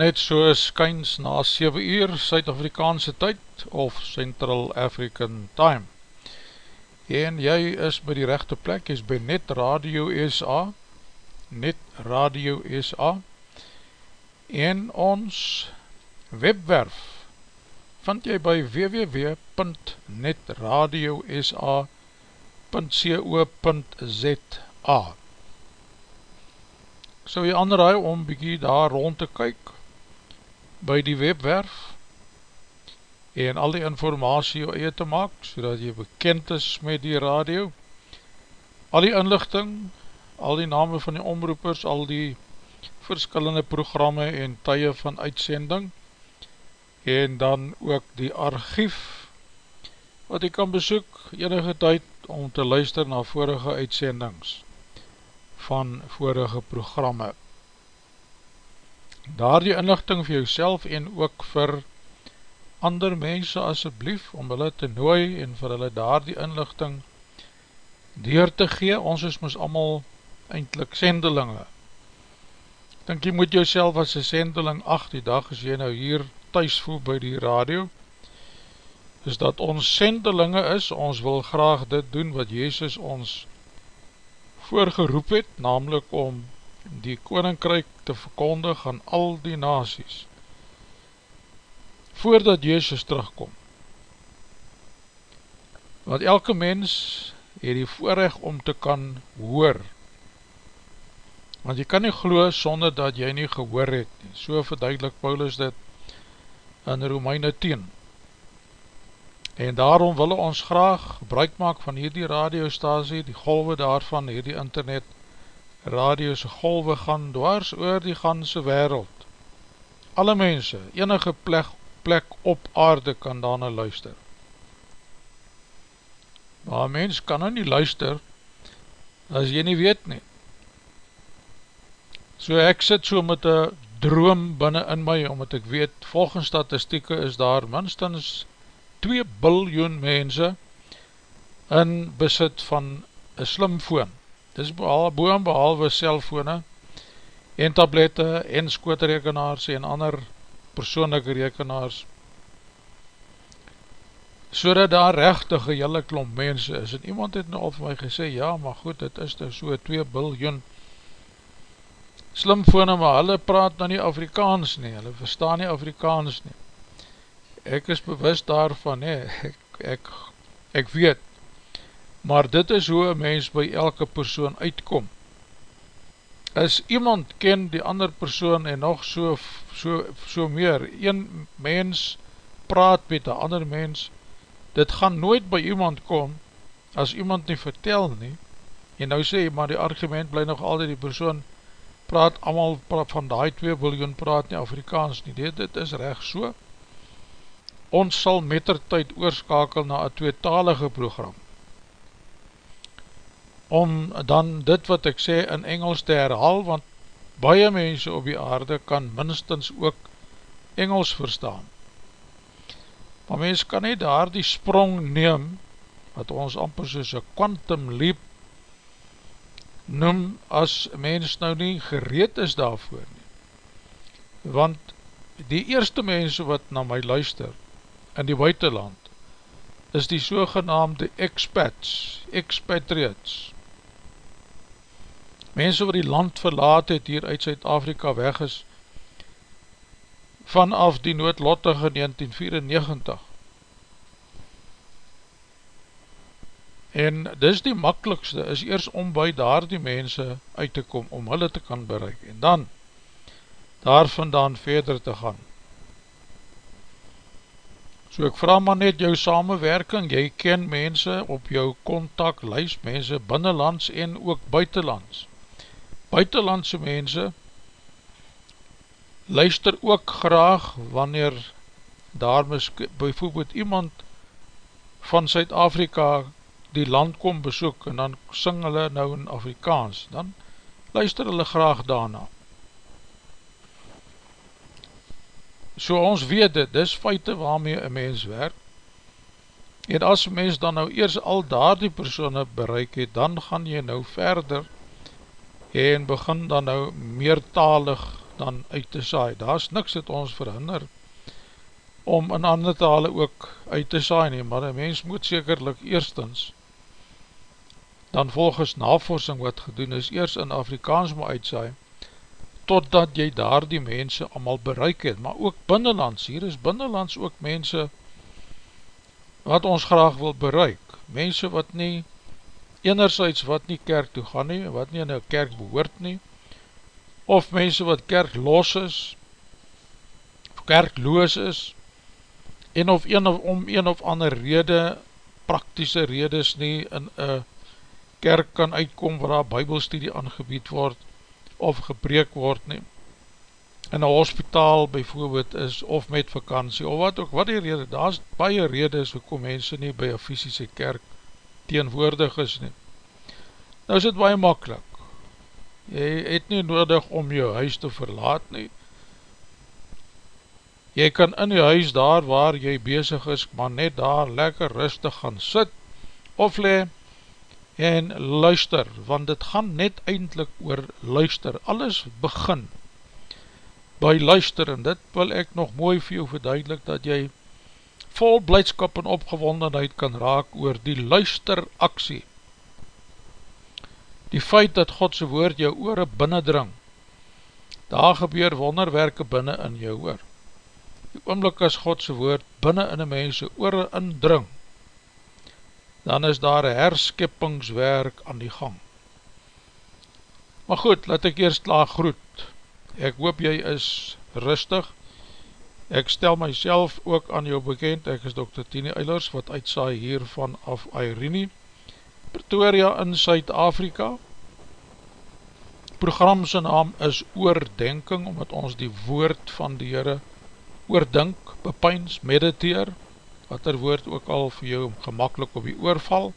Net so skyns na 7 uur Suid-Afrikaanse tyd of Central African Time. En jy is by die rechte plek, jy is by Net Radio SA, Net Radio SA, en ons webwerf vind jy by www.netradiosa.co.za sou jy aanraai om bykie daar rond te kyk by die webwerf en al die informatie eie te maak, so dat jy bekend is met die radio, al die inlichting, al die name van die omroepers, al die verskillende programme en tye van uitsending, en dan ook die archief, wat jy kan besoek enige tyd om te luister na vorige uitsendings van vorige programme. Daar die inlichting vir jouself en ook vir ander mense asjeblief, om hulle te nooi en vir hulle daar die inlichting deur te gee, ons is ons allemaal eindelijk sendelinge. Dink jy moet jouself as een sendeling acht die dag, as jy nou hier thuis voel by die radio, is dat ons sendelinge is, ons wil graag dit doen wat Jezus ons voorgeroep het, namelijk om die koninkryk te verkondig aan al die nasies, voordat Jezus terugkom. Want elke mens het die voorrecht om te kan hoor, want jy kan nie glo sonder dat jy nie gehoor het, so verduidelik Paulus dit in Romeine 10, En daarom wil ons graag gebruik maak van hierdie radiostasie, die golwe daarvan, hierdie internet radiose golwe gaan dwars oor die ganse wereld. Alle mense, enige plek, plek op aarde kan daarna luister. Maar mens kan nou nie luister as jy nie weet nie. So ek sit so met een droom binnen in my, omdat ek weet, volgens statistieke is daar minstens 2 biljoen mense in besit van een slimfoon. Dit is boem behalwe cellfone en tablette en skootrekenaars en ander persoonlijke rekenaars. So dat daar rechtige jylle klomp mense is. En iemand het nou al vir my gesê, ja, maar goed, dit is nou so 2 biljoen slimfone, maar hulle praat nou nie Afrikaans nie, hulle verstaan nie Afrikaans nie. Ek is bewust daarvan, he, ek, ek, ek weet, maar dit is hoe een mens by elke persoon uitkom. As iemand ken die ander persoon en nog so, so, so meer, een mens praat met die ander mens, dit gaan nooit by iemand kom, as iemand nie vertel nie, en nou sê, maar die argument bly nog altyd die persoon, praat allemaal van die 2 biljoen praat nie Afrikaans nie, dit, dit is recht so, ons sal met der tyd oorskakel na een tweetalige program, om dan dit wat ek sê in Engels te herhaal, want baie mense op die aarde kan minstens ook Engels verstaan. Maar mens kan nie daar die sprong neem, wat ons amper soos een quantum leap noem, as mens nou nie gereed is daarvoor nie. Want die eerste mense wat na my luister, in die buitenland is die sogenaamde expats, expatriates. Mense wat die land verlaat het hier uit Zuid-Afrika weg is vanaf die noodlottige 1994. En dis die makkelijkste is eers om by daar die mense uit te kom om hulle te kan bereik en dan daar vandaan verder te gaan. So ek vraag maar net jou samenwerking, jy ken mense op jou kontaklijs, mense binnenlands en ook buitenlands. Buitenlandse mense luister ook graag wanneer daar bijvoorbeeld iemand van Suid-Afrika die land kom besoek en dan sing hulle nou in Afrikaans, dan luister hulle graag daarna. So ons weet dit, dis feite waarmee een mens werk. En as mens dan nou eers al daar die persoene bereik het, dan gaan jy nou verder en begin dan nou meertalig dan uit te saai. Daar is niks dat ons verhinder om in ander tale ook uit te saai nie, maar een mens moet sekerlik eerstens dan volgens navorsing wat gedoen is, eers in Afrikaans moet uitsaai, totdat jy daar die mense allemaal bereik het, maar ook binnenlands, hier is binnenlands ook mense wat ons graag wil bereik, mense wat nie, enerzijds wat nie kerk toe gaan nie, wat nie in een kerk behoort nie, of mense wat kerk los is, of kerkloos is, en of een of om een of ander rede, praktische redes nie, in een kerk kan uitkom waar daar bybelstudie aangebied word, of gepreek word nie, in een hospitaal bijvoorbeeld is, of met vakantie, of wat ook, wat die rede, daar is baie rede is, hoekom mense nie by een fysische kerk teenwoordig is nie. Nou is het baie makkelijk, jy het nie nodig om jou huis te verlaat nie, jy kan in die huis daar waar jy bezig is, maar net daar lekker rustig gaan sit, of le, en luister, want dit gaan net eindelijk oor luister, alles begin by luister, en dit wil ek nog mooi vir jou verduidelik, dat jy vol blijdskap en opgewondenheid kan raak oor die luisteraksie, die feit dat Godse woord jou oore binnendring, daar gebeur wonderwerke binnen in jou oor, die oomlik as Godse woord binnen in die mense oore indring, dan is daar een herskippingswerk aan die gang. Maar goed, laat ek eerst klaar groet. Ek hoop jy is rustig. Ek stel myself ook aan jou bekend, ek is Dr. Tini Eilers, wat uitsaai hier van af Airene, Pretoria in Suid-Afrika. Programse naam is Oordenking, omdat ons die woord van die Heere oordink, bepyns, mediteer, wat er woord ook al vir jou gemakkelijk op die oorval.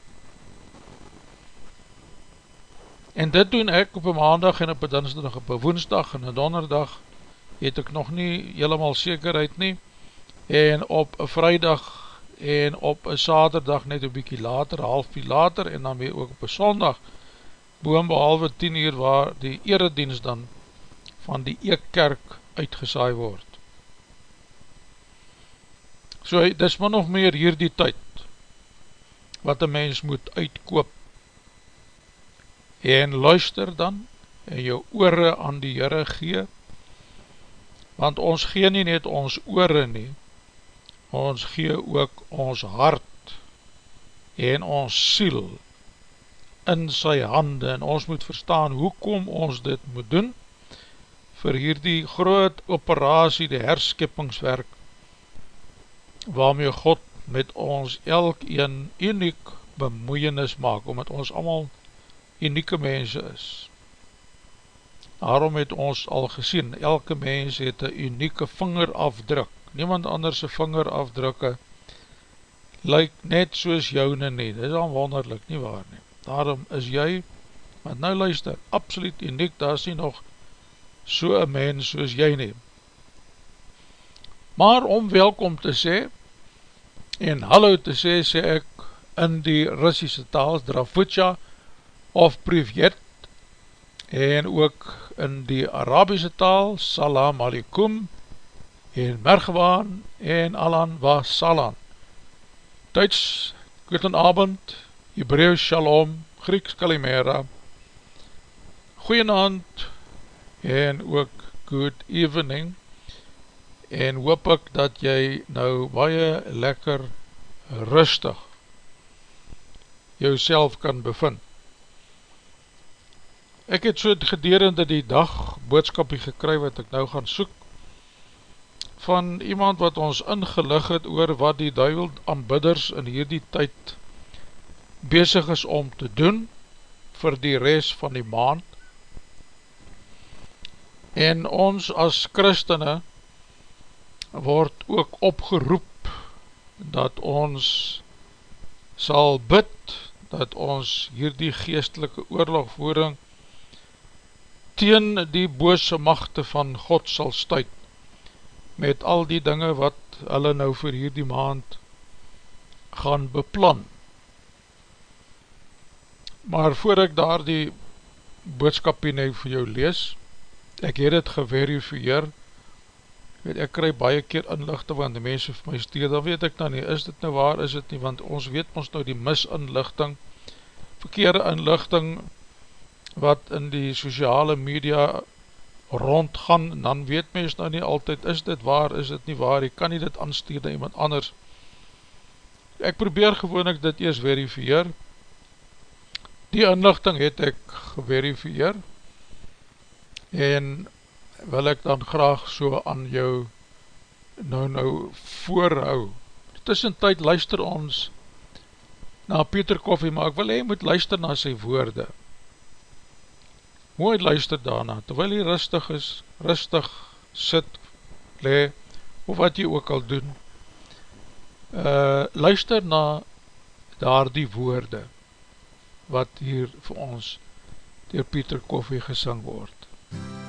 En dit doen ek op een maandag en op een dinsdag, op een woensdag en een donderdag, het ek nog nie helemaal zekerheid nie, en op een vrijdag en op een saterdag net een bykie later, half uur later, en dan weer ook op een sondag, boem behalwe 10 uur waar die eredienst dan van die eekkerk uitgesaai word. So, dis min of meer hier die tyd, wat een mens moet uitkoop, en luister dan, en jou oore aan die Heere gee, want ons gee nie net ons oore nie, ons gee ook ons hart, en ons siel, in sy hande, en ons moet verstaan, hoekom ons dit moet doen, vir hierdie groot operatie, die herskippingswerk, waarmee God met ons elk een uniek bemoeienis maak, omdat ons allemaal unieke mense is. Daarom het ons al gesien, elke mens het een unieke vingerafdruk, niemand anders vingerafdrukke lyk net soos joune nie, dit is al wonderlik nie waar nie. Daarom is jy, want nou luister, absoluut uniek, daar is nie nog so een mens soos jy neem maar om welkom te sê en hallo te sê, sê ek in die Russische taal Drafutja of Privet en ook in die Arabische taal Salam Alikum en Mergwaan en Alan wa Salan Duits Goedenavond Hebreeuws Shalom Grieks Kalimera. Goeienavond en ook Good Evening. En hoop ek dat jy nou baie lekker rustig jou kan bevind. Ek het so gedurende die dag boodskapie gekry wat ek nou gaan soek van iemand wat ons ingelig het oor wat die duivel aanbidders in hierdie tyd bezig is om te doen vir die rest van die maand. En ons as christene word ook opgeroep dat ons sal bid, dat ons hierdie geestelike oorlogvoering teen die bose machte van God sal stuit, met al die dinge wat hulle nou vir hierdie maand gaan beplan. Maar voor ek daar die boodskapie nou vir jou lees, ek het het geverifieer, weet, ek krij baie keer inlichting, want die mense vir my stuur, dan weet ek nou nie, is dit nou waar, is dit nie, want ons weet ons nou die misinlichting, verkeerde inlichting, wat in die sociale media rondgaan, dan weet mens nou nie altyd, is dit waar, is dit nie waar, ek kan nie dit aanstuur na iemand anders. Ek probeer gewoon ek dit eers verifieer, die inlichting het ek geverifieer, en wil ek dan graag so aan jou nou nou voorhou. Tussen tyd luister ons na Pieter Koffie, maar ek wil hy moet luister na sy woorde. Mooi luister daarna, terwyl hy rustig is, rustig sit, le, of wat jy ook al doen. Uh, luister na daar die woorde, wat hier vir ons door Pieter Koffie gesing word. Ja,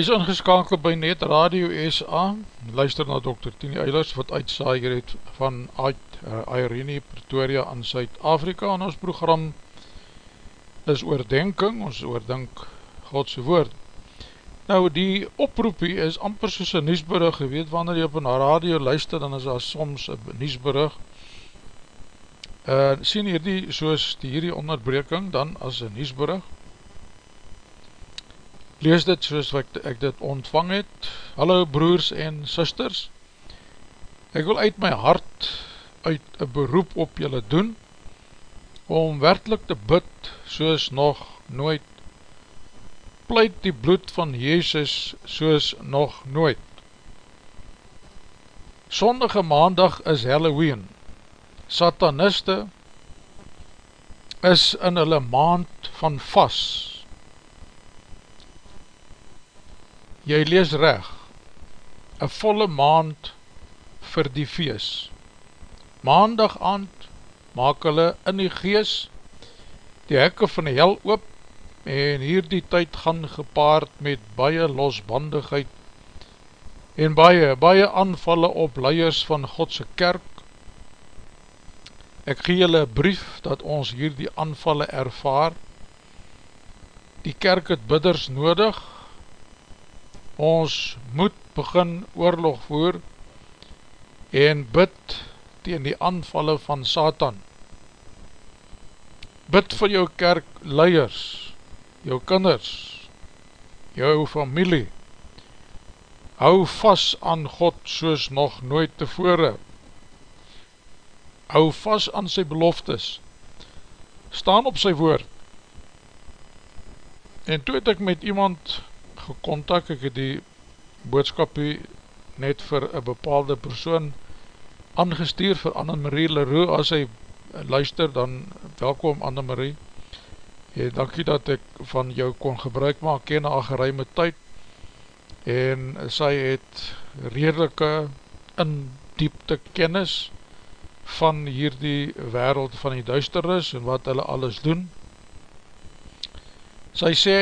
is ingeskakeld by Net Radio SA, luister na Dr. Tini Eilers wat uitsaai hier het van uit uh, Irene Pretoria in Suid-Afrika en ons program is oordenking, ons oordink Godse woord. Nou die oproepie is amper soos een nieuwsbrug, je weet wanneer jy op een radio luister, dan is daar soms een nieuwsbrug. Uh, sien hierdie soos die hierdie onderbreking dan as een nieuwsbrug, lees dit soos ek, ek dit ontvang het. Hallo broers en sisters, ek wil uit my hart uit een beroep op julle doen, om werkelijk te bid soos nog nooit, pleit die bloed van Jezus soos nog nooit. Sondige maandag is Halloween, sataniste is in hulle maand van vast, jy lees reg, een volle maand vir die fees. Maandag aand maak hulle in die gees die hekke van die hel oop en hier die tyd gaan gepaard met baie losbandigheid en baie, baie aanvallen op leiers van Godse kerk. Ek gee julle brief dat ons hier die aanvallen ervaar. Die kerk het bidders nodig, ons moet begin oorlog voer en bid tegen die aanvallen van Satan. Bid vir jou kerk leiers, jou kinders, jou familie. Hou vast aan God soos nog nooit tevore. Hou vast aan sy beloftes. Staan op sy woord. En toe het ek met iemand gekontak, ek het die boodskapie net vir een bepaalde persoon aangestuur vir Annemarie Leroux, as hy luister, dan welkom Annemarie, en dankie dat ek van jou kon gebruik maak, ken al geruime tyd, en sy het redelike in diepte kennis van hierdie wereld van die duisternis en wat hulle alles doen. Sy sê,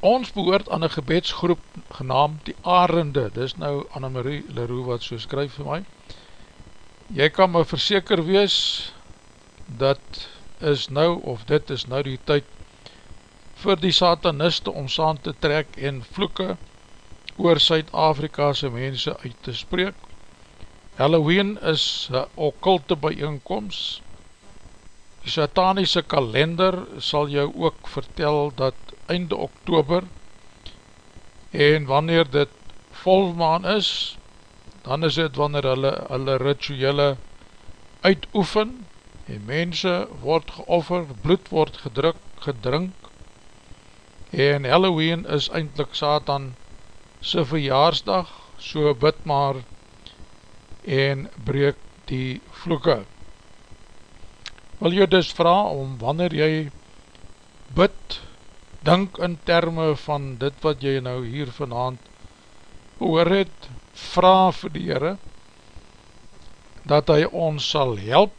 ons behoort aan een gebedsgroep genaamd die Arende, dis nou Annemarie Leroux wat so skryf vir my, jy kan my verseker wees, dat is nou, of dit is nou die tyd, vir die sataniste om saam te trek en vloeke oor Suid-Afrikase mense uit te spreek. Halloween is een okkulte bijeenkomst, die sataniese kalender sal jou ook vertel dat einde oktober. En wanneer dit volmaan is dan is dit wanneer hulle, hulle rituele uitoefen en mense word geoffer, bloed word gedruk, gedrink. En Halloween is eindelijk Satan sy verjaarsdag so bid maar en breek die vloeke. Wil jy dus vraag om wanneer jy bid dink in termen van dit wat jy nou hier vanavond oor het, vraag vir die Heere, dat hy ons sal help,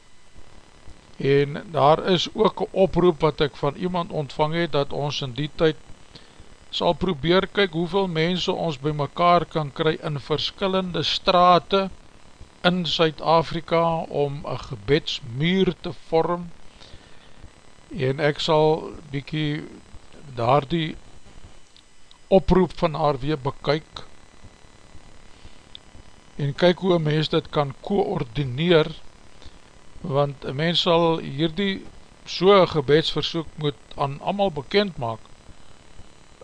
en daar is ook een oproep wat ek van iemand ontvang het, dat ons in die tyd sal probeer kyk hoeveel mense ons by mekaar kan kry in verskillende strate in Suid-Afrika om een gebedsmuur te vorm, en ek sal bykie daar die oproep van haar weer bekyk en kyk hoe een mens dit kan koordineer want een mens sal hierdie so'n gebedsversoek moet aan allemaal bekend maak.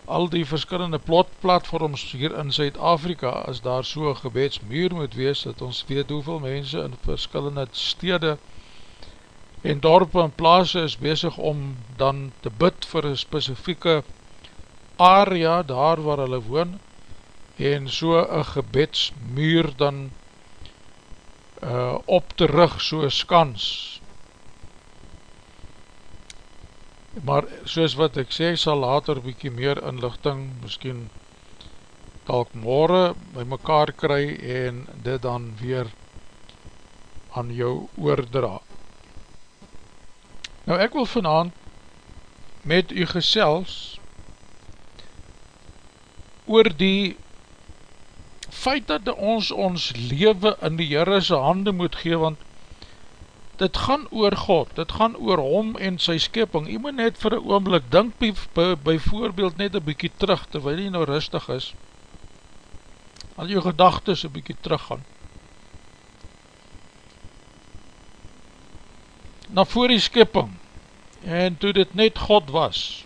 Al die verskillende plotplatforms hier in Zuid-Afrika as daar so'n gebedsmuur moet wees dat ons weet hoeveel mense in verskillende stede en dorp en plaas is bezig om dan te bid vir een specifieke area daar waar hulle woon en so een gebedsmuur dan uh, op te rug so skans maar soos wat ek sê sal later bykie meer inlichting miskien talk morgen by mekaar kry en dit dan weer aan jou oordraag Nou ek wil vanavond met u gesels oor die feit dat ons ons leven in die Heerese hande moet gee, want dit gaan oor God, dit gaan oor hom en sy skeping, jy moet net vir een oomblik, dink by, by, by voorbeeld net een bykie terug, terwijl jy nou rustig is, al jou gedagtes een bykie terug gaan, na voor die skeping, en toe dit net God was,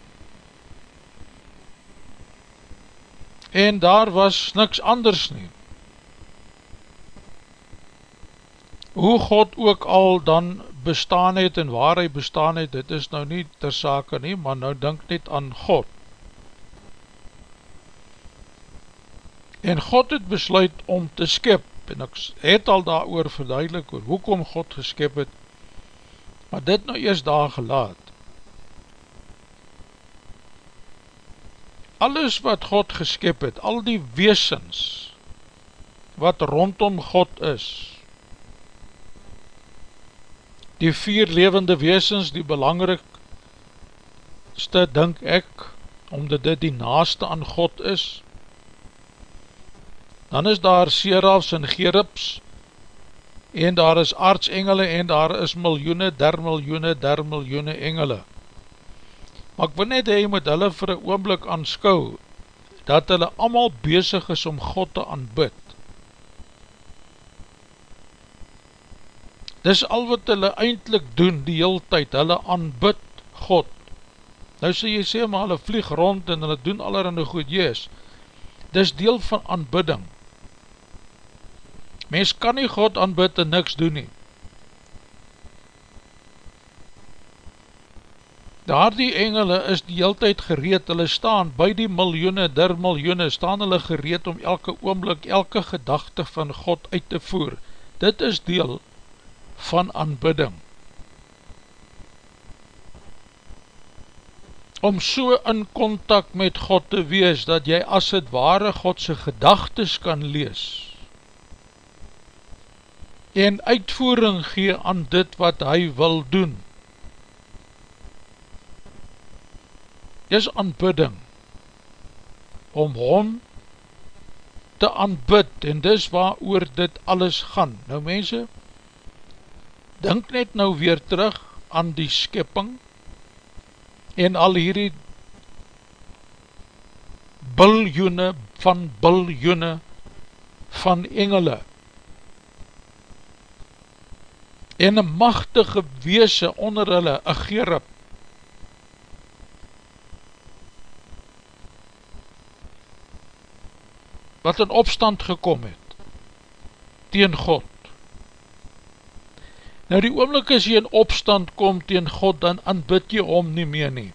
en daar was niks anders nie. Hoe God ook al dan bestaan het en waar hy bestaan het, dit is nou nie ter sake nie, maar nou denk net aan God. En God het besluit om te skip, en ek het al daar oor verduidelik oor hoekom God geskip het, maar dit nou eers daar gelaat. alles wat God geskip het, al die weesens wat rondom God is, die vier levende weesens, die belangrikste, denk ek, omdat dit die naaste aan God is, dan is daar serafs en gerubs, en daar is artsengele, en daar is miljoene, der miljoene, der miljoene engele, Maar ek wil net hy moet hulle vir een oomblik aanskou, dat hulle allemaal bezig is om God te aanbid. Dis al wat hulle eindelijk doen die heel tyd, hulle aanbid God. Nou sê jy sê, maar hulle vlieg rond en hulle doen allerhande goed, jees. Dis deel van aanbidding. Mens kan nie God aanbid en niks doen nie. daar die engele is die heel tyd gereed, hulle staan by die miljoene, der miljoene, staan hulle gereed om elke oomblik, elke gedachte van God uit te voer. Dit is deel van aanbidding. Om so in contact met God te wees, dat jy as het ware Godse gedagtes kan lees, en uitvoering gee aan dit wat hy wil doen, is aanbidding. Om hom te aanbid en dis waar oor dit alles gaan. Nou mense, denk net nou weer terug aan die skipping en al hierdie biljoene van biljoene van engele en een machtige weese onder hulle, een gerub, wat in opstand gekom het teen God. Nou die oomlik as jy in opstand kom teen God, dan aanbid jy om nie meer nie.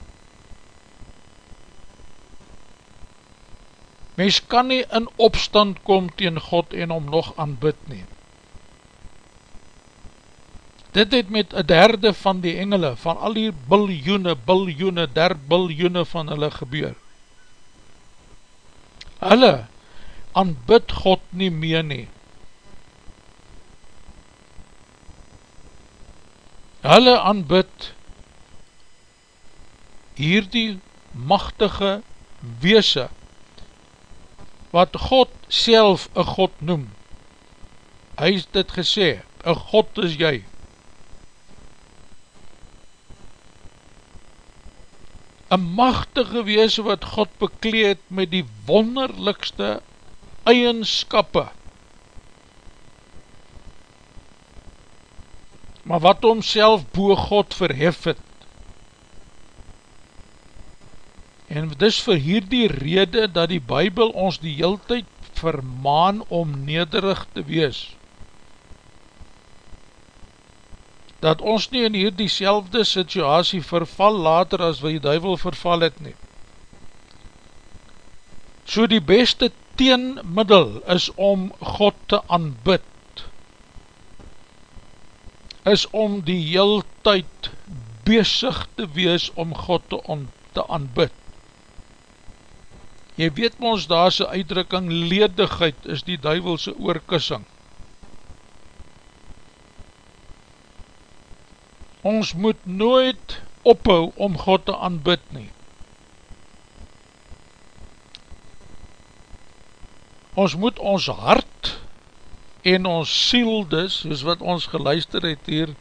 Mens kan nie in opstand kom teen God en om nog aanbid nie. Dit het met een derde van die engele, van al die biljoene, biljoene, der biljoene van hulle gebeur. Hulle aanbid God nie meer nie. Hulle aanbid hierdie machtige weese wat God self een God noem. Hy is dit gesê, een God is jy. Een machtige weese wat God bekleed met die wonderlikste eigenskappe maar wat homself boe God verhef het. En dis vir hierdie rede dat die bybel ons die heel tyd vermaan om nederig te wees dat ons nie in hierdie selfde situasie verval later as wat die duivel verval het nie so die beste teenmiddel is om God te aanbid, is om die heel tyd bezig te wees om God te, on, te aanbid. Jy weet ons daar sy uitdrukking, ledigheid is die duivelse oorkussing. Ons moet nooit ophou om God te aanbid nie. ons moet ons hart en ons siel dus, soos wat ons geluister het hier,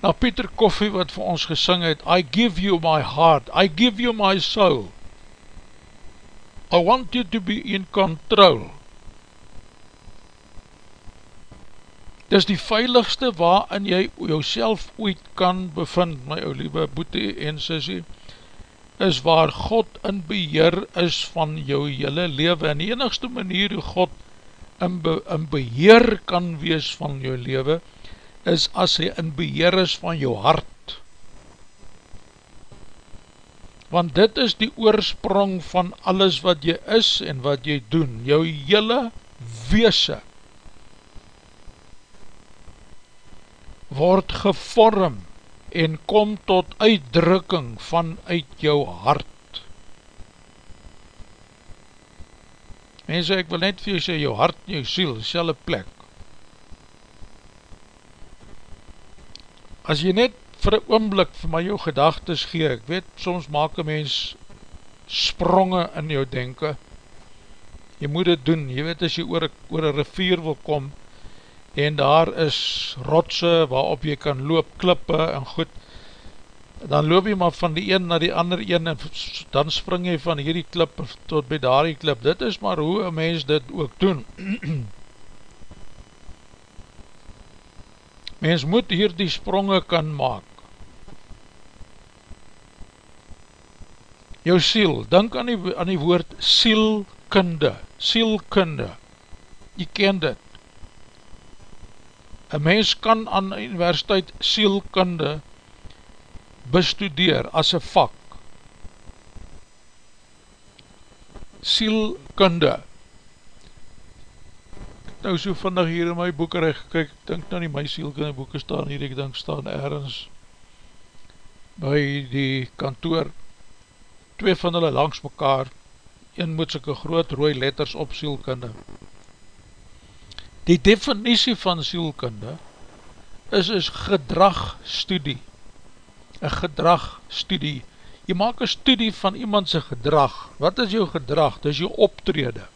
na Pieter Koffie wat vir ons gesing het, I give you my heart, I give you my soul, I want you to be in control. Dis die veiligste waarin jy jouself ooit kan bevind, my ou lieve boete en sissie, is waar God in beheer is van jou hele leven, en die enigste manier hoe God in, be, in beheer kan wees van jou leven, is as hy in beheer is van jou hart. Want dit is die oorsprong van alles wat jy is en wat jy doen, jou hele weese, word gevorm en kom tot uitdrukking vanuit jou hart. Mense, ek wil net vir jou sê, jou hart en jou siel, selle plek. As jy net vir een oomblik vir my jou gedagtes gee, ek weet, soms maak een mens spronge in jou denken, jy moet dit doen, jy weet as jy oor een rivier wil kom, en daar is rotse waarop jy kan loop, klippe en goed, dan loop jy maar van die een na die ander een en dan spring jy van hierdie klip tot by daar die klip. Dit is maar hoe een mens dit ook doen. mens moet hier die spronge kan maak. Jou siel, denk aan die, aan die woord sielkunde, sielkunde, jy ken dit. Een mens kan aan universiteit sielkunde bestudeer as een vak. Sielkunde. Nou so vandag hier in my boekerij gekyk, ek dink nou nie my sielkunde boeken staan hier, ek dink staan ergens by die kantoor, twee van hulle langs mekaar, een moet soke groot rooi letters op sielkunde. Die definitie van sielkunde is is gedragstudie. Een gedragstudie. Jy maak een studie van iemandse gedrag. Wat is jou gedrag? Dit is jou optrede.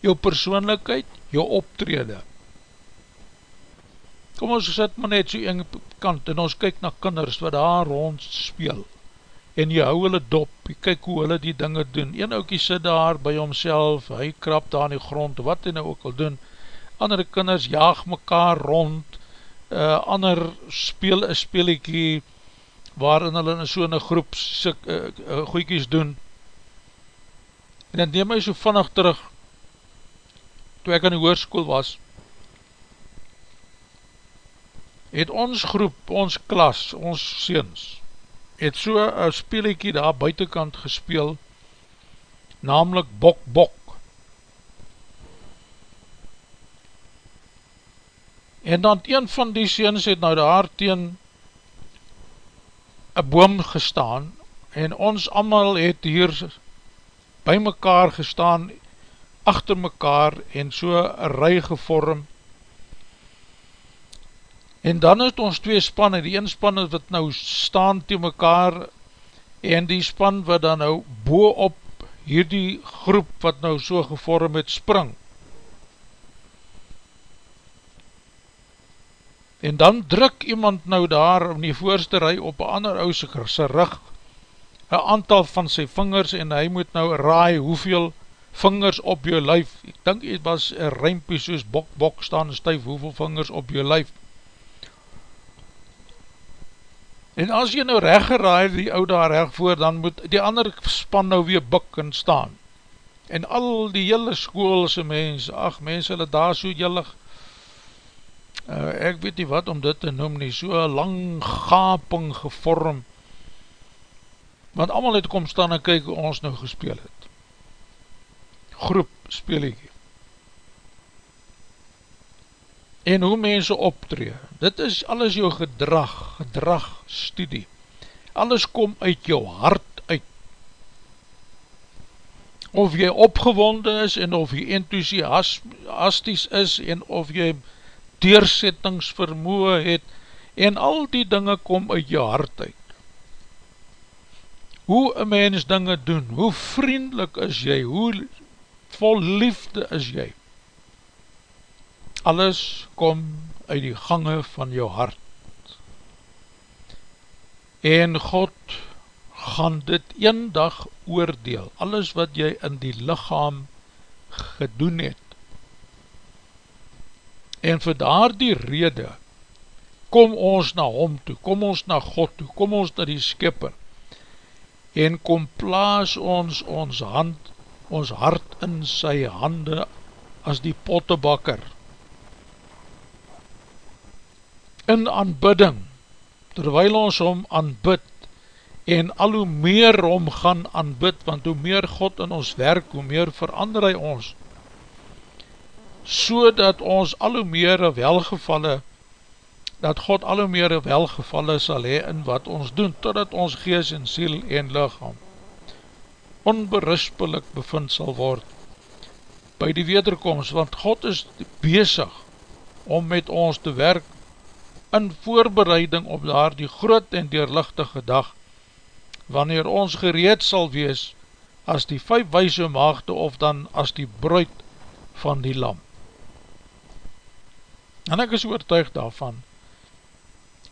Jou persoonlijkheid, jou optrede. Kom ons sit maar net so een kant en ons kyk na kinders wat daar rond speel. En jy hou hulle dop, jy kyk hoe hulle die dinge doen. Een oukie sit daar by homself, hy krap daar in die grond, wat hy nou ook al doen, ander kinders jaag mekaar rond, uh, ander speel een speeliekie waarin hulle in so'n groep sik, uh, uh, goeikies doen. En dan neem my so vannig terug, toe ek in die hoerskoel was, het ons groep, ons klas, ons seens, het so een speeliekie daar buitenkant gespeel, namelijk Bok Bok. En dan een van die seens het nou daar teen een boom gestaan en ons allemaal het hier by mekaar gestaan achter mekaar en so een rij gevorm. En dan het ons twee spanne, die een spanne wat nou staan teen mekaar en die span wat dan nou boe op hierdie groep wat nou so gevorm het spring en dan druk iemand nou daar in die voorste rij op een ander ouse sy rug, een aantal van sy vingers en hy moet nou raai hoeveel vingers op jou lyf, ek dink het was een ruimpie soos bok bok staan stuif, hoeveel vingers op jou lyf. En as jy nou recht geraai die ou daar recht voor, dan moet die ander span nou weer buk en staan. En al die hele schoolse mens, ach mens, hulle daar so jylig, uh, ek weet nie wat om dit te noem nie, so lang gaping gevorm, want allemaal het kom staan en kyk hoe ons nou gespeel het. Groep speel ek. En hoe mense optree, dit is alles jou gedrag, gedrag studie. Alles kom uit jou hart uit. Of jy opgewonde is en of jy enthousiasties is en of jy deursettingsvermoe het en al die dinge kom uit jou hart uit. Hoe een mens dinge doen, hoe vriendelik is jy, hoe vol liefde is jy. Alles kom uit die gange van jou hart. En God gaan dit een dag oordeel, alles wat jy in die lichaam gedoen het. En vir daar die rede, kom ons na hom toe, kom ons na God toe, kom ons na die skipper, en kom plaas ons ons hand, ons hart in sy hande, as die pottebakker, in aanbidding, terwyl ons hom aanbid, en al hoe meer om gaan aanbid, want hoe meer God in ons werk, hoe meer verander hy ons, so dat ons al hoe meer welgevalle, dat God al hoe meer welgevalle sal hee in wat ons doen, totdat ons gees en siel en lichaam onberispelik bevind sal word by die wederkomst, want God is bezig om met ons te werk in voorbereiding op daar die groot en deurlichtige dag, wanneer ons gereed sal wees as die vijf wijse maagde of dan as die brood van die lam. En ek is oortuig daarvan,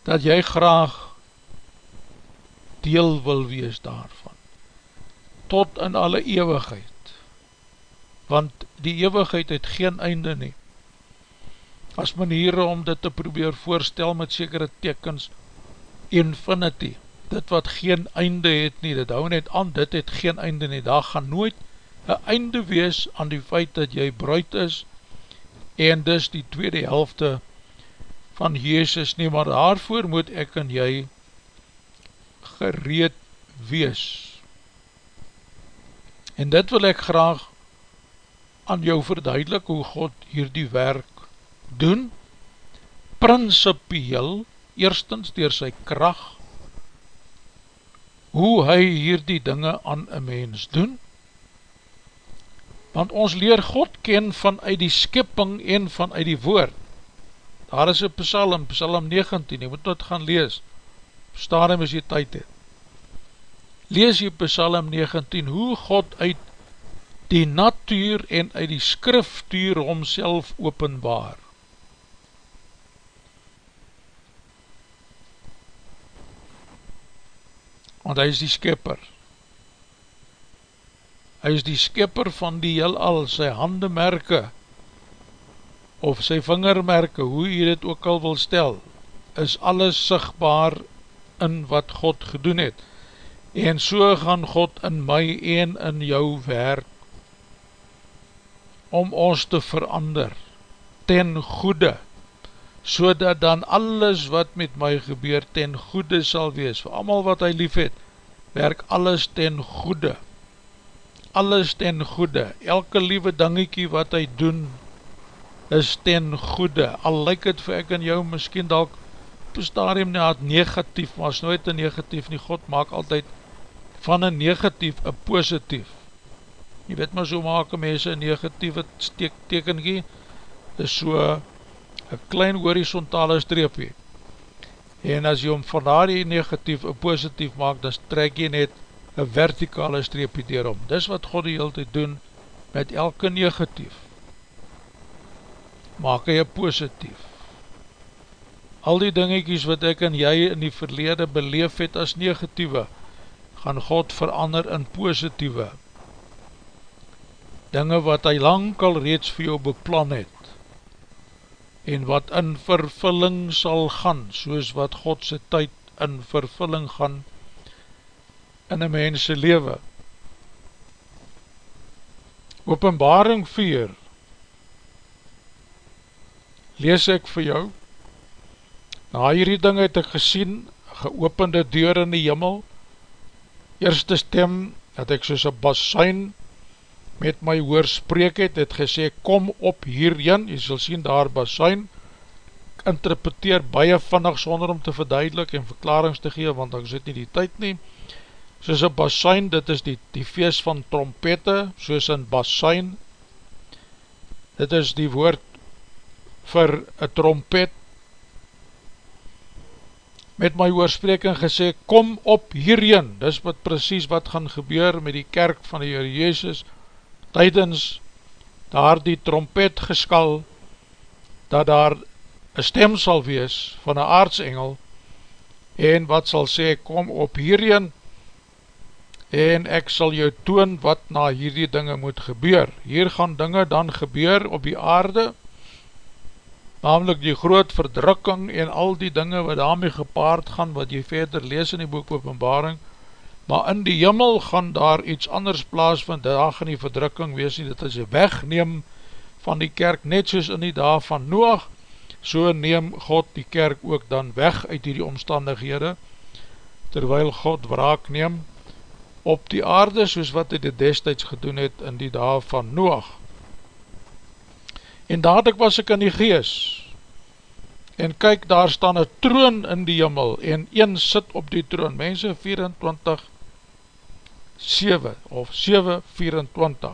dat jy graag deel wil wees daarvan, tot in alle eeuwigheid, want die eeuwigheid het geen einde nie. As maniere om dit te probeer voorstel met sekere tekens, infinity, dit wat geen einde het nie, dit hou net aan, dit het geen einde nie, daar gaan nooit een einde wees aan die feit dat jy bruid is, en dis die tweede helfte van Jezus nie, maar daarvoor moet ek en jy gereed wees. En dit wil ek graag aan jou verduidelik hoe God hier die werk doen, principieel, eerstens dier sy kracht, hoe hy hier die dinge aan een mens doen, want ons leer God ken vanuit die skipping en vanuit die woord. Daar is een psalm, psalm 19, jy moet dit gaan lees, stadium as jy tyd het. Lees jy psalm 19, hoe God uit die natuur en uit die skriftuur homself openbaar. want hy is die skipper. Hy is die skipper van die heel al, sy handemerke, of sy vingermerke, hoe hy dit ook al wil stel, is alles sigtbaar in wat God gedoen het. En so gaan God in my en in jou werk, om ons te verander, ten goede, so dat dan alles wat met my gebeur ten goede sal wees, vir amal wat hy lief het, werk alles ten goede, alles ten goede, elke liewe dingiekie wat hy doen, is ten goede, al lyk het vir ek en jou, miskien dalk, op stadium nie had negatief, maar is nooit een negatief nie, God maak altyd van een negatief, een positief, jy weet maar so maak een mense een negatieve tekenkie, is so, een klein horizontale streepje. En as jy om van daar die negatief een positief maak, dan trek jy net een vertikale streepje dierom. Dis wat God die hele tijd doen met elke negatief. Maak hy positief. Al die dingetjies wat ek en jy in die verlede beleef het as negatieve, gaan God verander in positieve. Dinge wat hy lang al reeds vir jou beplan het en wat in vervulling sal gaan, soos wat Godse tyd in vervulling gaan in een mense lewe. Openbaring 4 Lees ek vir jou. Na hierdie ding het ek gesien geopende deur in die jimmel Eerste stem dat ek soos een basijn met my hoor spreek het, het gesê, kom op hierheen, jy sal sien daar basijn, interpreteer baie vannig sonder om te verduidelik en verklarings te gee, want dan sit nie die tyd nie, soos een basijn, dit is die, die feest van trompette, soos een basijn, dit is die woord vir een trompet, met my oorspreking gesê, kom op hierheen, dis wat precies wat gaan gebeur met die kerk van die Heer Jezus, tydens daar die trompet geskal, dat daar een stem sal wees van een aardsengel, en wat sal sê, kom op hierheen, en ek sal jou toon wat na hierdie dinge moet gebeur. Hier gaan dinge dan gebeur op die aarde, namelijk die groot verdrukking en al die dinge wat daarmee gepaard gaan, wat jy verder lees in die boek openbaring, maar in die jimmel gaan daar iets anders plaas, want daar gaan die verdrukking wees nie, dit is een wegneem van die kerk, net soos in die dag van Noach, so neem God die kerk ook dan weg uit die omstandighede, terwyl God wraak neem op die aarde, soos wat hy dit destijds gedoen het in die dag van Noach. En dadelijk was ek in die gees, en kyk, daar staan een troon in die jimmel, en een sit op die troon, mense 24, 7 of 7, 24,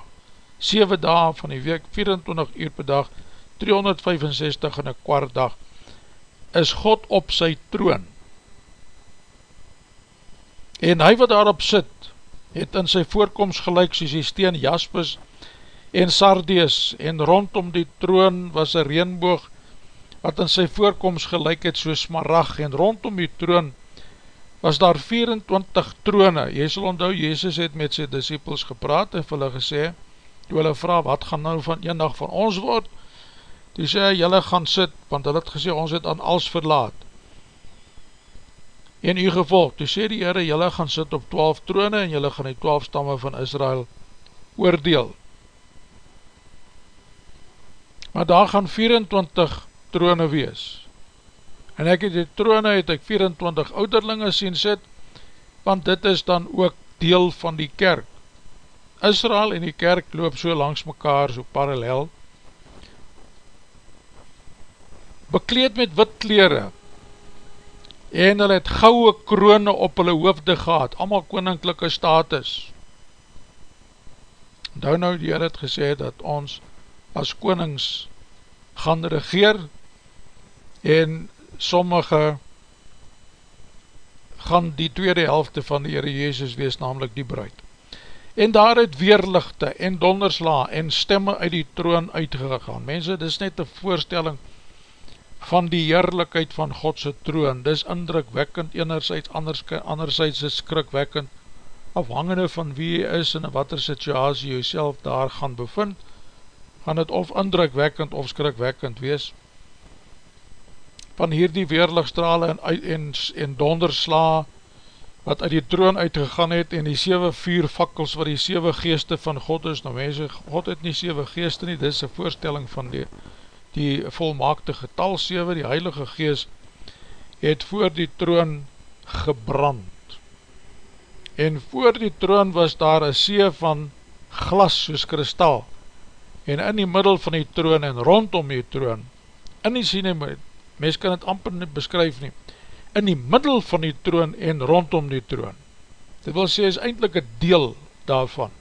7 dagen van die week, 24 uur per dag, 365 en een kwart dag, is God op sy troon. En hy wat daarop sit, het in sy voorkomst gelijk soos die steen jaspis en sardies, en rondom die troon was een reenboog, wat in sy voorkomst gelijk het soos smarag, en rondom die troon was daar 24 troone. Jy sal onthou, Jezus het met sy disciples gepraat en vir hulle gesê, toe hulle vraag, wat gaan nou van een dag van ons word? Die sê, jylle gaan sit, want hulle het gesê, ons het aan als verlaat. En u gevolg, toe sê die Heere, jylle gaan sit op 12 troone, en jylle gaan die 12 stamme van Israel oordeel. Maar daar gaan 24 troone wees. En ek het die troone, het ek 24 ouderlinge sien sit, want dit is dan ook deel van die kerk. Israel en die kerk loop so langs mekaar, so parallel, bekleed met wit kleren, en hulle het gouwe kroone op hulle hoofde gehad, allemaal koninklijke status. Nou nou die Heer het gesê dat ons as konings gaan regeer, en sommige gaan die tweede helfte van die Heere Jezus wees, namelijk die bruid. En daar het weerlichte en dondersla en stemme uit die troon uitgegaan. Mense, dit is net een voorstelling van die heerlijkheid van Godse troon, dis indrukwekkend, enerzijds, anders, anderzijds is skrikwekkend, afhangende van wie jy is en in wat er situasie jy self daar gaan bevind, gaan het of indrukwekkend of skrikwekkend wees, van hierdie weerlichtstrale en, en, en dondersla, wat uit die troon uitgegaan het, en die 7 vier fakkels, wat die 7 geeste van God is, nou mense, God het nie 7 geeste nie, dit is een voorstelling van die die volmaakte getal 7, die heilige gees, het voor die troon gebrand. En voor die troon was daar een see van glas soos kristal, en in die middel van die troon en rondom die troon, in die sien, mens kan het amper nie beskryf nie, in die middel van die troon en rondom die troon. Dit wil sê, is eindelijk een deel daarvan.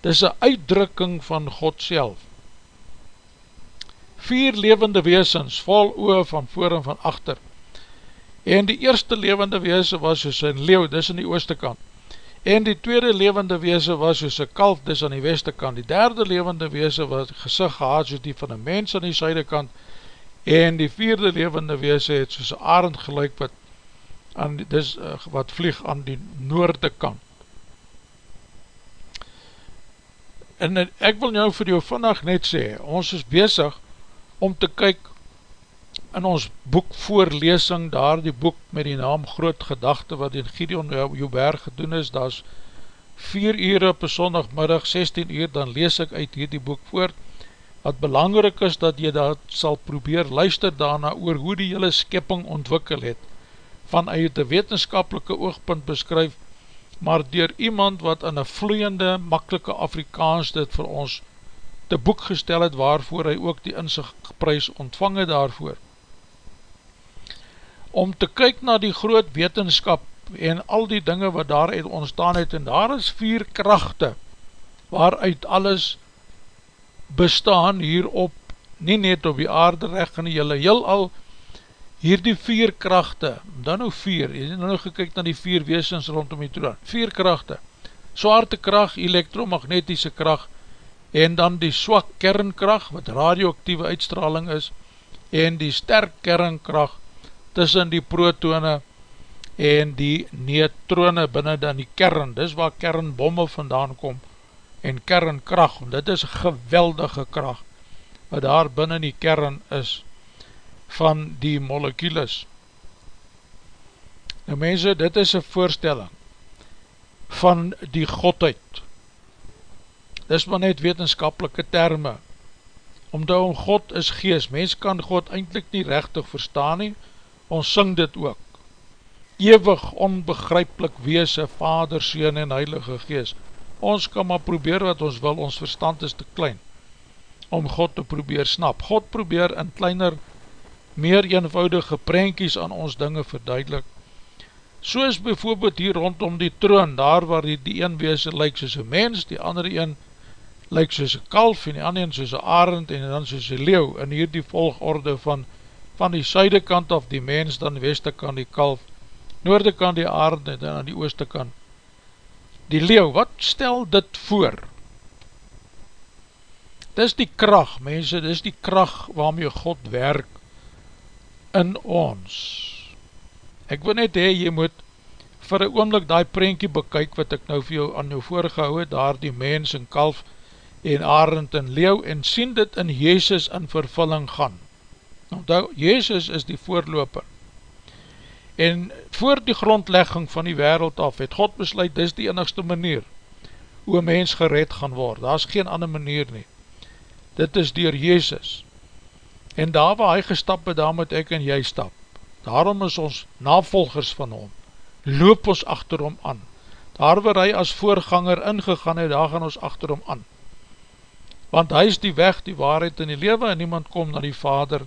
Dit is een uitdrukking van God self vier levende weesens, vol oor van voor en van achter. En die eerste levende weese was soos een leeuw, dis in die ooste kant. En die tweede levende weese was soos een kalf, dis aan die weste kant. Die derde levende weese was gezicht gehad soos die van een mens aan die syde kant. En die vierde levende weese het soos een arend gelijk wat, aan die, dis, uh, wat vlieg aan die noorde kant. En ek wil nou vir jou vannacht net sê, ons is bezig om te kyk in ons boek voorlesing, daar die boek met die naam Groot Gedachte, wat in Gideon Joubert gedoen is, dat is 4 uur op sondagmiddag, 16 uur, dan lees ek uit hierdie boek voor, wat belangrijk is, dat jy dat sal probeer luister daarna, oor hoe die hele skepping ontwikkel het, vanuit die wetenskapelike oogpunt beskryf, maar dier iemand wat in een vloeiende, makkelike Afrikaans dit vir ons te boek gestel het waarvoor hy ook die inzichtprys ontvangen daarvoor. Om te kyk na die groot wetenskap en al die dinge wat daaruit ontstaan het en daar is vier krachte waaruit alles bestaan hierop, nie net op die aarde recht en hele heel al, hier die vier krachte, dan nou vier, jy het nou gekyk na die vier weesens rondom die troon, vier krachte, zwaarte kracht, elektromagnetische kracht, en dan die swak kernkracht, wat radioactieve uitstraling is, en die sterk kernkracht tussen die protone en die neutrone binnen dan die kern, dis waar kernbomme vandaan kom, en kernkracht, dit is geweldige kracht, wat daar binnen die kern is, van die molecules. Nou mense, dit is een voorstelling, van die godheid, dis maar net wetenskapelike termen, omdat om God is gees, mens kan God eindelijk nie rechtig verstaan nie, ons syng dit ook, ewig onbegryplik wees, Vader, Seen en Heilige Gees, ons kan maar probeer wat ons wil, ons verstand is te klein, om God te probeer snap, God probeer in kleiner, meer eenvoudige prentjies aan ons dinge verduidelik, soos bijvoorbeeld hier rondom die troon, daar waar die, die een wees lyk soos een mens, die andere een lyk soos een kalf, en die andere een soos een arend, en dan soos een leeuw, in hier die volgorde van, van die suide kant of die mens, dan weste kant die kalf, noorde kant die arend, en dan aan die ooste kant. Die leeuw, wat stel dit voor? Dis die kracht, mense, dis die kracht waarmee God werk in ons, Ek wil net hee, jy moet vir een oomlik die prentje bekyk wat ek nou vir jou aan jou voorgehou het, daar die mens en kalf en arend en leeuw en sien dit in Jezus in vervulling gaan. Nou, Jezus is die voorloper. En voor die grondlegging van die wereld af het God besluit, dis die enigste manier hoe een mens gered gaan word. Daar is geen ander manier nie. Dit is dier Jezus. En daar waar hy gestap het, daar moet ek en jy stap. Daarom is ons navolgers van hom, loop ons achter hom aan. Daar waar hy as voorganger ingegaan het, daar gaan ons achter hom aan. Want hy is die weg, die waarheid in die lewe, en niemand kom na die vader,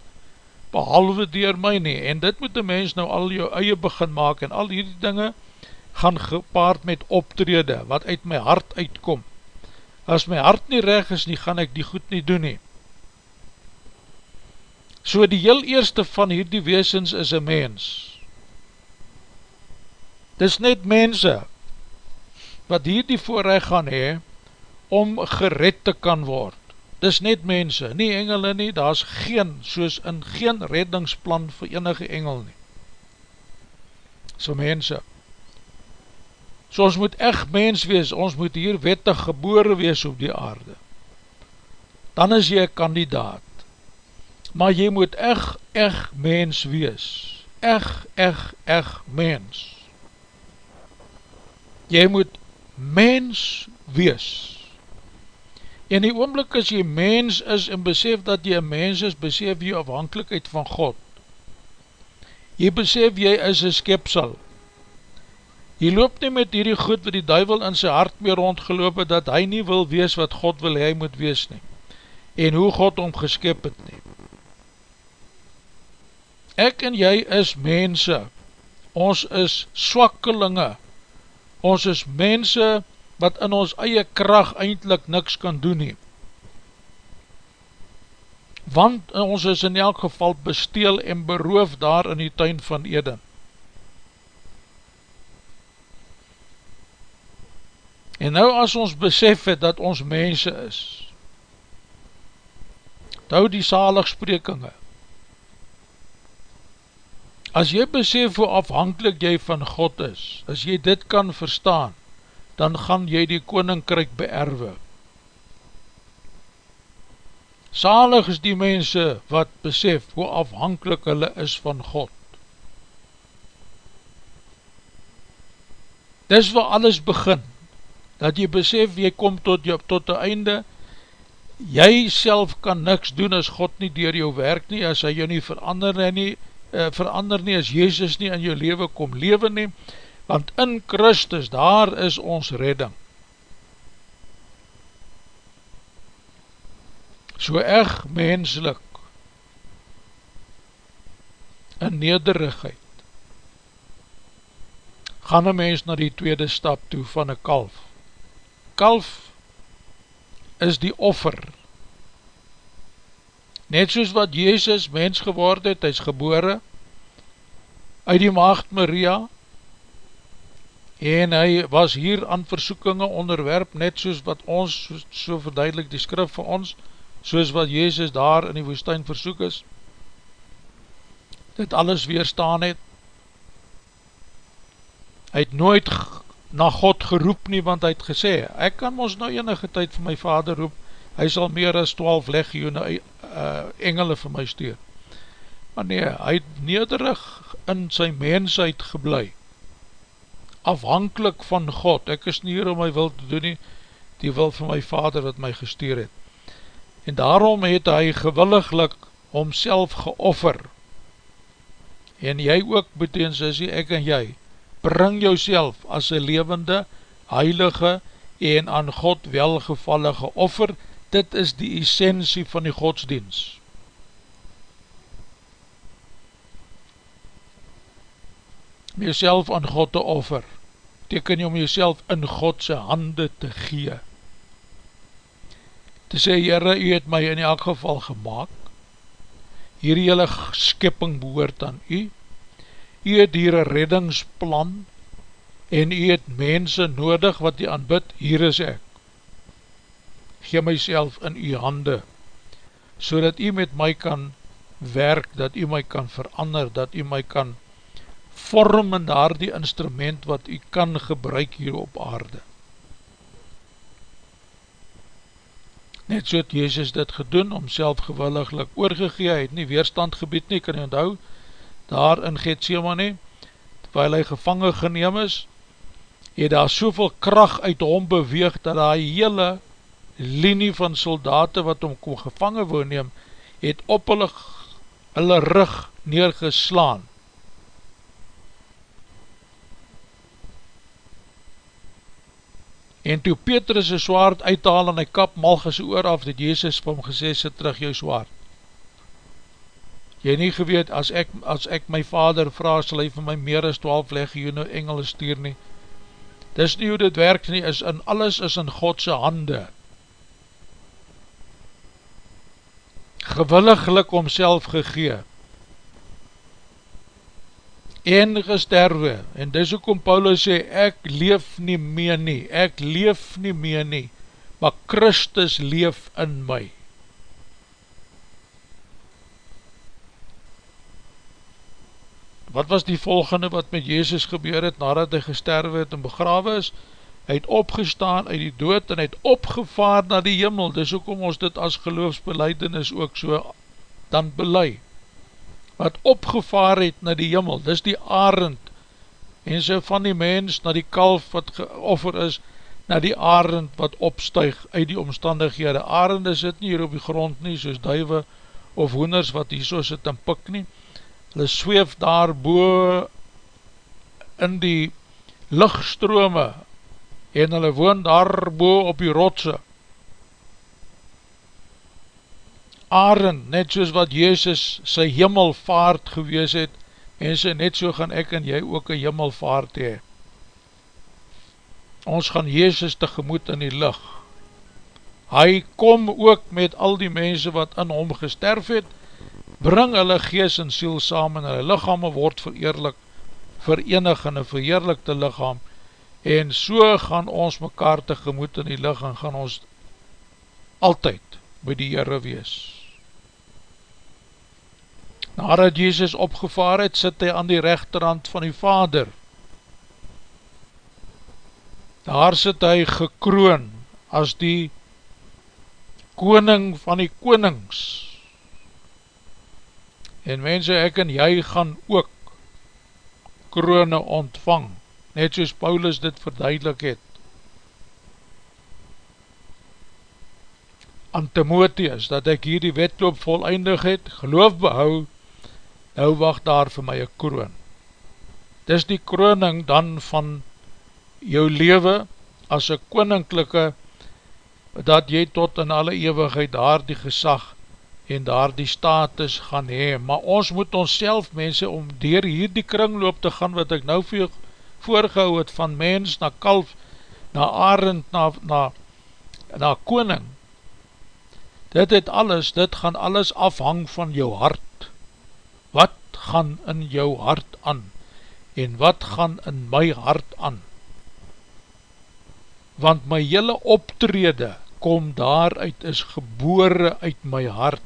behalwe dier my nie. En dit moet die mens nou al jou eie begin maak, en al hierdie dinge gaan gepaard met optrede, wat uit my hart uitkom. As my hart nie reg is nie, gaan ek die goed nie doen nie. So die heel eerste van hierdie weesens is een mens. Dis net mense wat hierdie voorrecht gaan hee om gered te kan word. Dis net mense, nie engele nie, daar is geen, soos in geen reddingsplan vir enige engel nie. So mense, so ons moet echt mens wees, ons moet hier wettig gebore wees op die aarde. Dan is jy een kandidaat maar jy moet echt, echt mens wees, echt, echt, echt mens. Jy moet mens wees. En die oomblik as jy mens is en besef dat jy mens is, besef jy afhankelijkheid van God. Jy besef jy is een skepsel. Jy loop nie met hierdie goed wat die duivel in sy hart mee rondgeloop het, dat hy nie wil wees wat God wil hy moet wees nie. En hoe God om geskep het nie. Ek en jy is mense, ons is swakkelinge, ons is mense wat in ons eie kracht eindelijk niks kan doen nie. Want ons is in elk geval besteel en beroof daar in die tuin van Eden. En nou as ons besef het dat ons mense is, hou die saligsprekinge, As jy besef hoe afhankelijk jy van God is, as jy dit kan verstaan, dan gaan jy die koninkryk beerwe. Salig is die mense wat besef hoe afhankelijk hulle is van God. Dis waar alles begin, dat jy besef, jy kom tot, jy, tot die einde, jy self kan niks doen as God nie dier jou werk nie, as hy jou nie verander nie, uh, verander nie as Jezus nie in jou leven kom leven nie, want in Christus daar is ons redding. So echt menslik, in nederigheid, gaan een mens na die tweede stap toe van een kalf. Kalf is die offer, net soos wat Jezus mens geword het, hy is gebore, uit die maagd Maria, en hy was hier aan versoekinge onderwerp, net soos wat ons, so verduidelik die skrif vir ons, soos wat Jezus daar in die woestijn versoek is, dit alles weerstaan het, hy het nooit na God geroep nie, want hy het gesê, ek kan ons nou enige tyd vir my vader roep, hy sal meer as 12 legioene uh, engele vir my stuur. Maar nee, hy het nederig in sy mensheid geblei, afhankelijk van God, ek is nie hier om my wil te doen nie, die wil van my vader wat my gestuur het. En daarom het hy gewilliglik homself geoffer, en jy ook beteens is jy, ek en jy, bring jouself as een levende, heilige en aan God welgevallige offer, dit is die essentie van die godsdienst. om jyself aan God te offer, teken jy om jyself in Godse hande te gee. Te sê, Heere, u het my in elk geval gemaakt, hierdie hele skipping behoort aan u, u het hier een reddingsplan, en u het mense nodig wat u aanbid, hier is ek. Gee myself in u hande, so dat u met my kan werk, dat u my kan verander, dat u my kan vorm in daar die instrument wat u kan gebruik hier op aarde. Net so het Jezus dit gedoen, om self gewilliglik oorgegee, hy het nie weerstand gebied nie, kan jy onthou, daar in Gethsemane, terwijl hy gevangen geneem is, het daar soveel kracht uit hom beweeg, dat hy hele linie van soldaten wat hom kom gevangen woon neem, het op hulle, hulle rug neergeslaan, En toe Petrus sy swaard uithaal en hy kap Malchus oor af, het Jezus vir hom gesê, sit terug jou swaard. Jy nie geweet, as ek, as ek my vader vraag, sal hy vir my meer as 12 legioene engele stuur nie. Dis nie hoe dit werk nie, is in alles is in Godse hande. Gewilliglik omself gegee, en gesterwe, en dis ook om Paulus sê, ek leef nie meer nie, ek leef nie meer nie, maar Christus leef in my. Wat was die volgende wat met Jezus gebeur het, nadat hy gesterwe het en begrawe is, hy het opgestaan uit die dood en hy het opgevaar na die jimmel, dis ook om ons dit as geloofsbeleidenis ook so dan beleid wat opgevaar het na die jimmel, dis die arend, en so van die mens na die kalf wat geoffer is, na die arend wat opstuig uit die omstandighede. Arende sit nie hier op die grond nie, soos duive of hoenders wat hier so sit en pik nie. Hulle zweef daar boe in die lichtstrome en hulle woon daar boe op die rotse arend, net soos wat Jezus sy hemelvaart gewees het, en sy net so gaan ek en jy ook een hemelvaart hee. Ons gaan Jezus tegemoet in die licht. Hy kom ook met al die mense wat in hom gesterf het, bring hulle gees en siel saam en hulle lichame word vereerlik, verenig in een verheerlikte lichaam, en so gaan ons mekaar tegemoet in die licht en gaan ons altyd by die Heere wees. Nadat Jezus opgevaar het, sit hy aan die rechterhand van die Vader. Daar sit hy gekroon as die koning van die konings. En mense, ek en jy gaan ook kroone ontvang, net soos Paulus dit verduidelik het. Aan Timotheus, dat ek hier die wetloop voleindig het, geloof behou, nou wacht daar vir my een kroon. Dis die krooning dan van jou leven as een koninklijke, dat jy tot in alle eeuwigheid daar die gesag en daar die status gaan hee. Maar ons moet ons self mense om dier hier die kringloop te gaan wat ek nou vir jou voorgehou het van mens na kalf, na arend, na, na, na koning. Dit het alles, dit gaan alles afhang van jou hart gaan in jou hart aan en wat gaan in my hart aan? Want my hele optrede kom daaruit, is gebore uit my hart,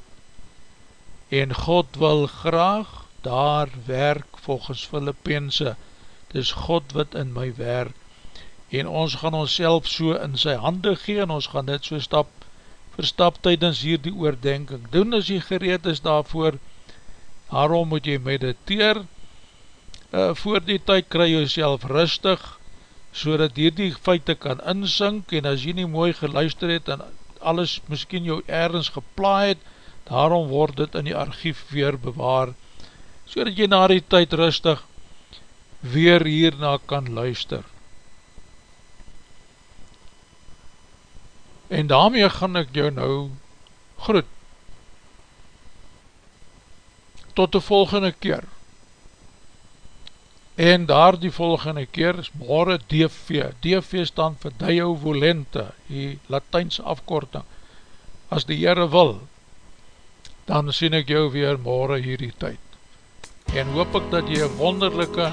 en God wil graag daar werk volgens Filippense, dis God wat in my werk, en ons gaan ons so in sy hande gee, en ons gaan dit so stap vir stap tydens hier die oordenking doen, as jy gereed is daarvoor, daarom moet jy mediteer, uh, voor die tyd kry jy self rustig, so dat hier die feite kan insink, en as jy nie mooi geluister het, en alles miskien jou ergens geplaai het, daarom word dit in die archief weer bewaar, so dat jy na die tyd rustig weer hierna kan luister. En daarmee gaan ek jou nou groet. Tot die volgende keer. En daar die volgende keer is morgen DV, DV staan vir Dio Volente, die Latijnse afkorting, as die Heere wil, dan sien ek jou weer morgen hierdie tyd, en hoop ek dat jy een wonderlijke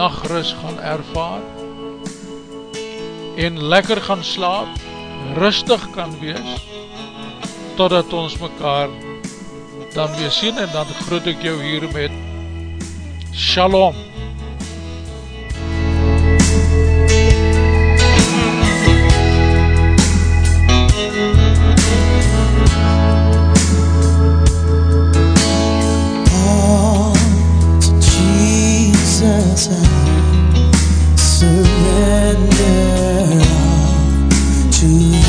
nachtrus gaan ervaar, en lekker gaan slaap, rustig kan wees, totdat ons mekaar dan weer zien en dan groet ik jou hier met Shalom. surrender all to